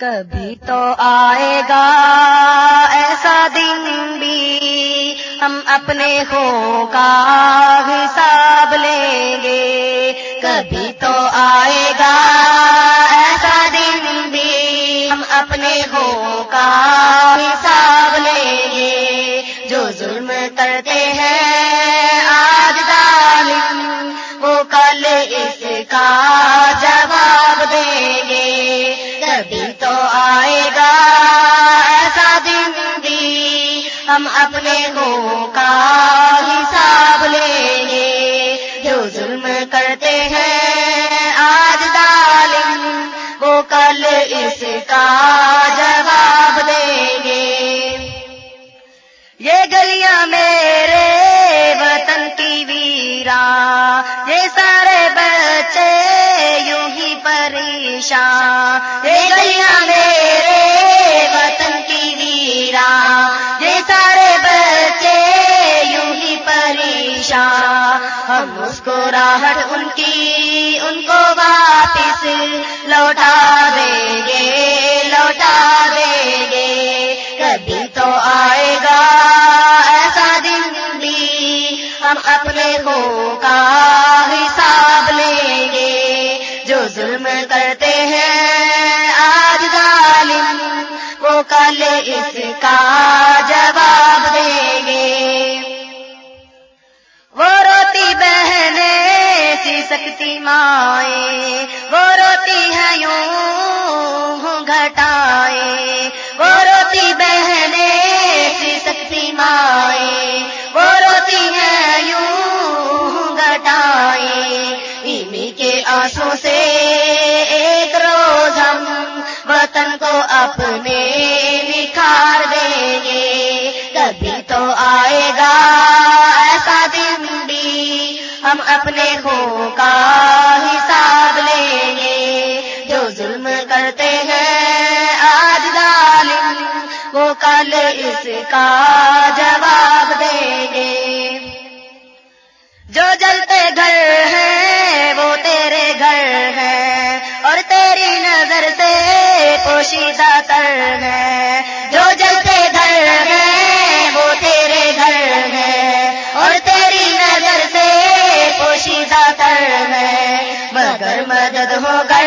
کبھی تو آئے گا ایسا دن بھی۔ ہم اپنے ہو کا حساب لیں گے۔ کبھی تو آئے گا ایسا دن بھی۔ ہم اپنے ہو کا حساب لیں گے۔ جو ظلم کرتے ہیں آج ظالم، وہ کل اس کا کبھی تو آئے گا ایسا دن بھی ہم اپنے گو کا حساب لیں گے۔ جو ظلم کرتے ہیں، آج ظالم، وہ کل اس کا پریشان یہ گلیاں میرے وطن کی ویرا۔ یہ سارے بچے یوں ہی پریشان ہم مسکراہٹ ان کی، ان کو واپس لوٹا دیں گے، لوٹا دیں گے۔ کبھی تو آئے گا ایسا دن بھی۔ ہم اپنے کل اس کا جواب دیں گے۔ وہ روتی بہنیں سی سکتی مائیں۔ وہ روتی ہے یوں گھٹائے وہ روتی بہنیں سی سکتی مائیں۔ وہ روتی ہے یوں گھٹائے امی کے آنسوں سے اپنے نکھار دیں گے کبھی تو آئے گا ایسا دن بھی۔ ہم اپنے ہو کا حساب لیں گے۔ جو ظلم کرتے ہیں آج ظالم، وہ کل اس کا جواب دیں گے۔ جو جلتے گھر ہیں مدد ہو کر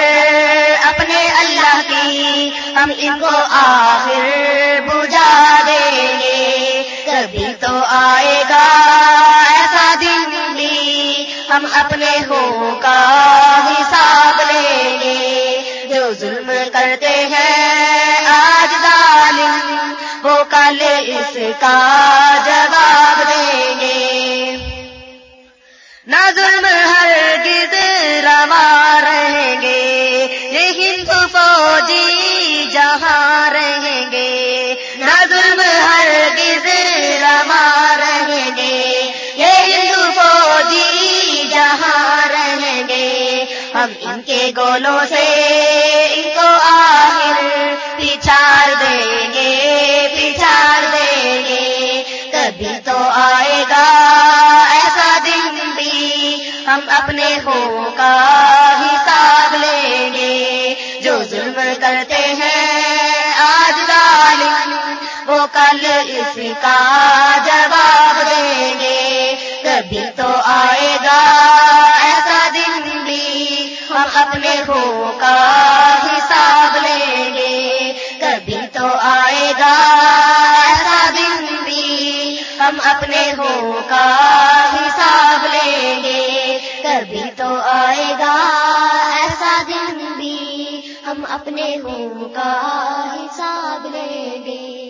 اپنے اللہ کی، ہم ان کو آخر بجھا دیں گے۔ کبھی تو آئے گا، ایسا دن بھی ہم اپنے ہو کا حساب لیں گے۔ جو ظلم کرتے ہیں، آج ظالم، وہ کل اس کا جواب جہاں رہیں گے نہ ظلم ہر گز روا رہیں گے۔ یہ ہندو فوجی جہاں رہیں گے۔ ہم ان کے گولوں سے ان کو آخر پچھاڑ دیں گے، پچھاڑ دیں گے۔ کبھی تو آئے گا ایسا دن بھی، ہم اپنے ہو کا کل اس کا جواب دیں گے۔ کبھی تو آئے گا ایسا دن بھی، ہم اپنے ہو کا حساب لیں گے۔ کبھی تو آئے گا ایسا دن بھی، ہم اپنے ہو کا حساب لیں گے۔ کبھی تو آئے گا ایسا دن بھی، ہم اپنے ہو کا حساب لیں گے۔